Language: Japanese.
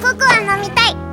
ココア飲みたい。